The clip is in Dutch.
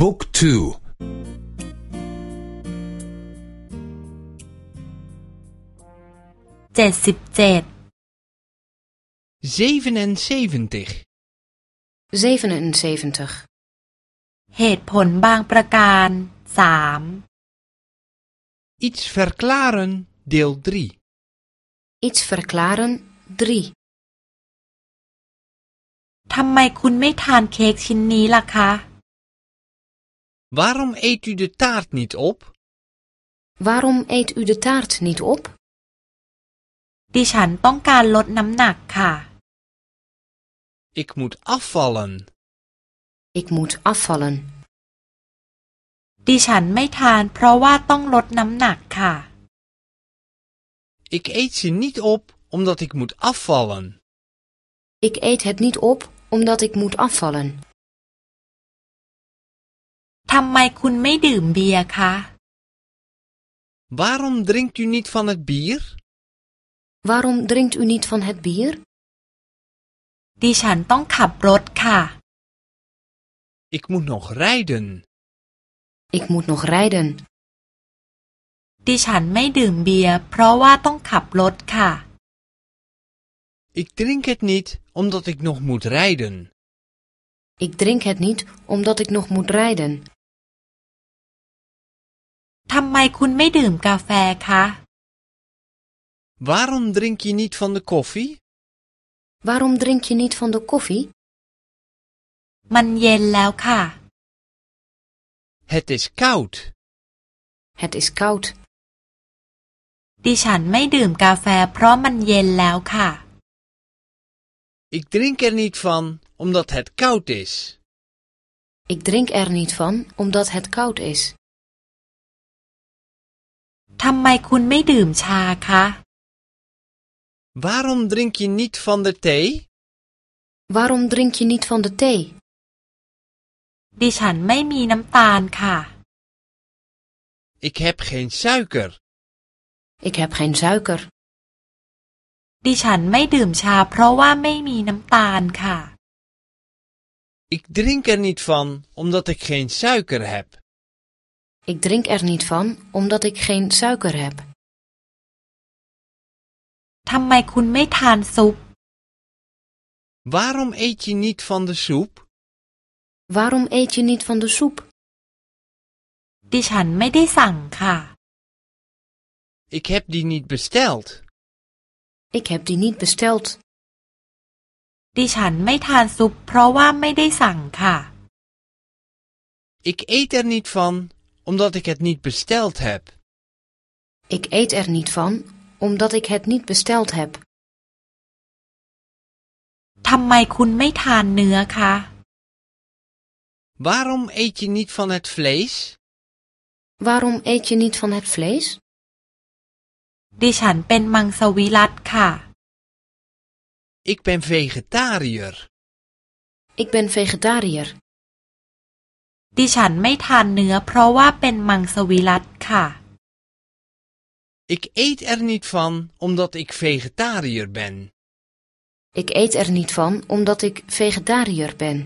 บุ๊กทู เจ็ดสิบเจ็ด 77. 77. เหตุผลบางประการสาม Iets verklaren, deel 3. Iets verklaren 3. ทำไมคุณไม่ทานเค้กชิ้นนี้ล่ะคะ Waarom eet u de taart niet op? Waarom eet u de taart niet op? ดิฉันต้องการลดน้ำหนักค่ะ Ik moet afvallen. Ik moet afvallen. ดิฉันไม่ทานเพราะว่าต้องลดน้ำหนักค่ะ Ik eet ze niet op omdat ik moet afvallen. Ik eet het niet op omdat ik moet afvallen. ทำไมคุณไม่ดื่มเบียร์คะ Waarom drinkt u niet van het bier? Waarom drinkt u niet van het bier? ดิฉันต้องขับรถค่ะ Ik moet nog rijden. Ik moet nog rijden. ดิฉันไม่ดื่มเบียร์เพราะว่าต้องขับรถค่ะ Ik drink het niet omdat ik nog moet rijden. Ik drink het niet omdat ik nog moet rijden. ทำไมคุณไม่ดื่มกาแฟคะ Waarom drink je niet van de koffie? Waarom drink je niet van de koffie? มันเย็นแล้วค่ะ Het is koud. Het is koud. ดิฉันไม่ดื่มกาแฟเพราะมันเย็นแล้วค่ะ Ik drink er niet van omdat het koud is. Ik drink er niet van omdat het koud is. ทำไมคุณไม่ดื่มชาคะ Waarom drink je niet van de thee? Waarom drink je niet van de thee? ดิฉันไม่มีน้ำตาลค่ะ Ik heb geen suiker. Ik heb geen suiker. ดิฉันไม่ดื่มชาเพราะว่าไม่มีน้ำตาลค่ะ Ik drink er niet van omdat ik geen suiker heb. Ik drink er niet van omdat ik geen suiker heb. ทำไมคุณไม่ทานซุป Waarom eet je niet van de soep? Waarom eet je niet van de soep? ดิฉันไม่ได้สั่งค่ะ Ik heb die niet besteld. Ik heb die niet besteld. ดิฉันไม่ทานซุป เพราะว่าไม่ได้สั่งค่ะ Ik eet er niet van omdat ik het niet besteld heb. Ik eet er niet van omdat ik het niet besteld heb. ทำไมคุณไม่ทานเนื้อคะ Waarom eet je niet van het vlees? Waarom eet je niet van het vlees? ดิฉันเป็นมังสวิรัตค่ะ Ik ben vegetariër. Ik ben vegetariër. ดิฉันไม่ทานเนื้อ เพราะว่าเป็นมังสวิรัตค่ะ Ik eet er niet van omdat ik vegetariër ben. Ik eet er niet van omdat ik vegetariër ben.